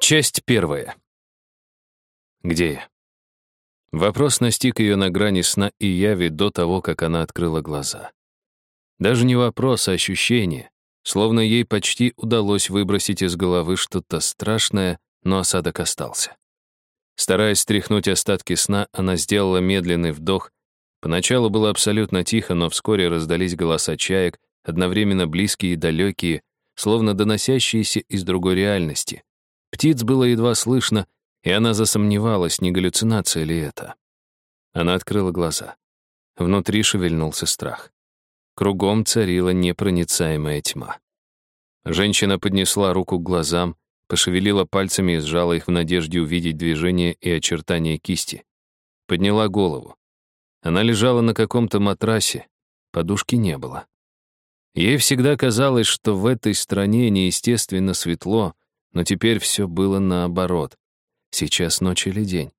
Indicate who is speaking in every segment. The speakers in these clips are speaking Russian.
Speaker 1: Часть первая. Где я? Вопрос настиг ее на грани сна и яви до того, как она открыла глаза. Даже не вопрос, а ощущение, словно ей почти удалось выбросить из головы что-то страшное, но осадок остался. Стараясь стряхнуть остатки сна, она сделала медленный вдох. Поначалу было абсолютно тихо, но вскоре раздались голоса чаек, одновременно близкие и далекие, словно доносящиеся из другой реальности. Птиц было едва слышно, и она засомневалась, не галлюцинация ли это. Она открыла глаза. Внутри шевельнулся страх. Кругом царила непроницаемая тьма. Женщина поднесла руку к глазам, пошевелила пальцами и сжала их в надежде увидеть движение и очертания кисти. Подняла голову. Она лежала на каком-то матрасе, подушки не было. Ей всегда казалось, что в этой стране неестественно светло, но теперь все было наоборот. Сейчас ночь или день.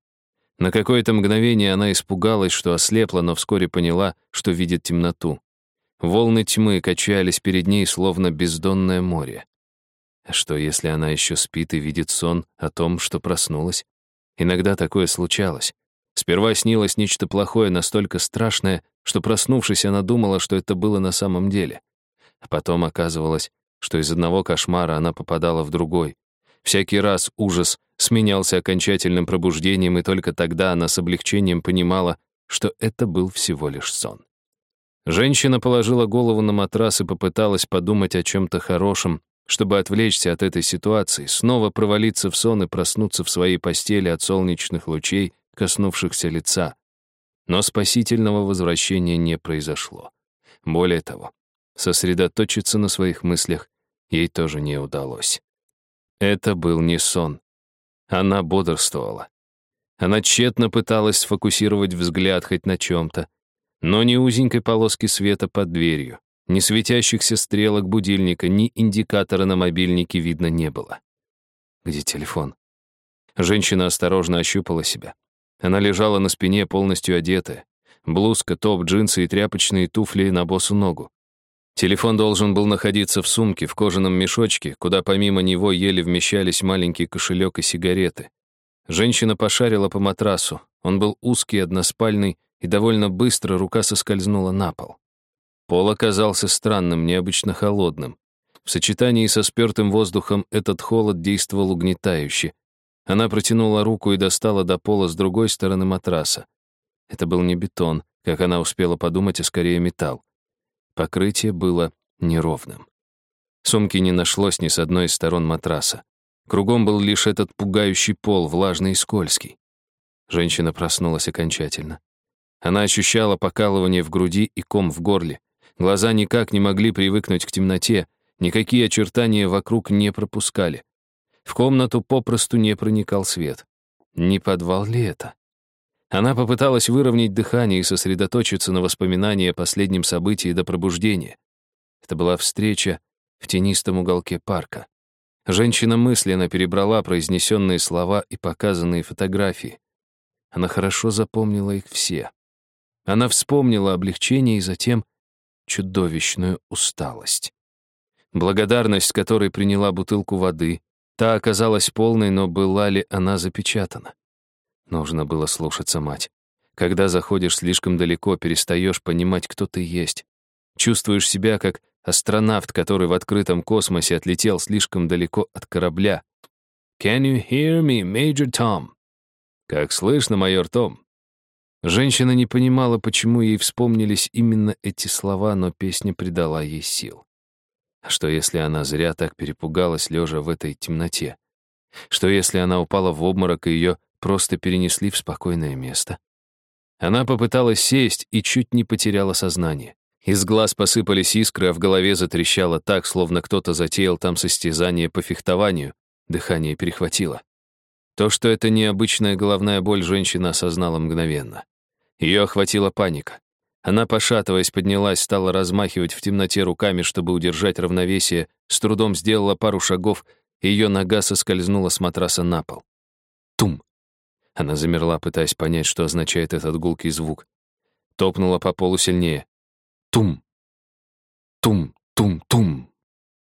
Speaker 1: На какое-то мгновение она испугалась, что ослепла, но вскоре поняла, что видит темноту. Волны тьмы качались перед ней, словно бездонное море. А что, если она еще спит и видит сон о том, что проснулась? Иногда такое случалось. Сперва снилось нечто плохое, настолько страшное, что, проснувшись, она думала, что это было на самом деле. А потом оказывалось, что из одного кошмара она попадала в другой. Всякий раз ужас сменялся окончательным пробуждением, и только тогда она с облегчением понимала, что это был всего лишь сон. Женщина положила голову на матрас и попыталась подумать о чем-то хорошем, чтобы отвлечься от этой ситуации, снова провалиться в сон и проснуться в своей постели от солнечных лучей, коснувшихся лица. Но спасительного возвращения не произошло. Более того, сосредоточиться на своих мыслях ей тоже не удалось. Это был не сон. Она бодрствовала. Она тщетно пыталась сфокусировать взгляд хоть на чем-то, но ни узенькой полоски света под дверью, ни светящихся стрелок будильника, ни индикатора на мобильнике видно не было. Где телефон? Женщина осторожно ощупала себя. Она лежала на спине, полностью одетая. Блузка, топ, джинсы и тряпочные туфли на босу ногу. Телефон должен был находиться в сумке, в кожаном мешочке, куда помимо него еле вмещались маленький кошелек и сигареты. Женщина пошарила по матрасу. Он был узкий, односпальный, и довольно быстро рука соскользнула на пол. Пол оказался странным, необычно холодным. В сочетании со спертым воздухом этот холод действовал угнетающе. Она протянула руку и достала до пола с другой стороны матраса. Это был не бетон, как она успела подумать, а скорее металл. Покрытие было неровным. Сумки не нашлось ни с одной из сторон матраса. Кругом был лишь этот пугающий пол, влажный и скользкий. Женщина проснулась окончательно. Она ощущала покалывание в груди и ком в горле. Глаза никак не могли привыкнуть к темноте, никакие очертания вокруг не пропускали. В комнату попросту не проникал свет. Не подвал ли это? Она попыталась выровнять дыхание и сосредоточиться на воспоминании о последнем событии до пробуждения. Это была встреча в тенистом уголке парка. Женщина мысленно перебрала произнесенные слова и показанные фотографии. Она хорошо запомнила их все. Она вспомнила облегчение и затем чудовищную усталость. Благодарность, которой приняла бутылку воды, та оказалась полной, но была ли она запечатана? Нужно было слушаться мать. Когда заходишь слишком далеко, перестаешь понимать, кто ты есть. Чувствуешь себя как астронавт, который в открытом космосе отлетел слишком далеко от корабля. «Can you hear me, Major Tom?» «Как слышно, майор Том?» Женщина не понимала, почему ей вспомнились именно эти слова, но песня придала ей сил. А что, если она зря так перепугалась, лежа в этой темноте? Что, если она упала в обморок, и ее просто перенесли в спокойное место. Она попыталась сесть и чуть не потеряла сознание. Из глаз посыпались искры, а в голове затрещало так, словно кто-то затеял там состязание по фехтованию. Дыхание перехватило. То, что это необычная головная боль, женщина осознала мгновенно. Ее охватила паника. Она, пошатываясь, поднялась, стала размахивать в темноте руками, чтобы удержать равновесие, с трудом сделала пару шагов, и ее нога соскользнула с матраса на пол. Тум! Она замерла, пытаясь понять, что означает этот гулкий звук. Топнула по полу сильнее. Тум! Тум! Тум! Тум!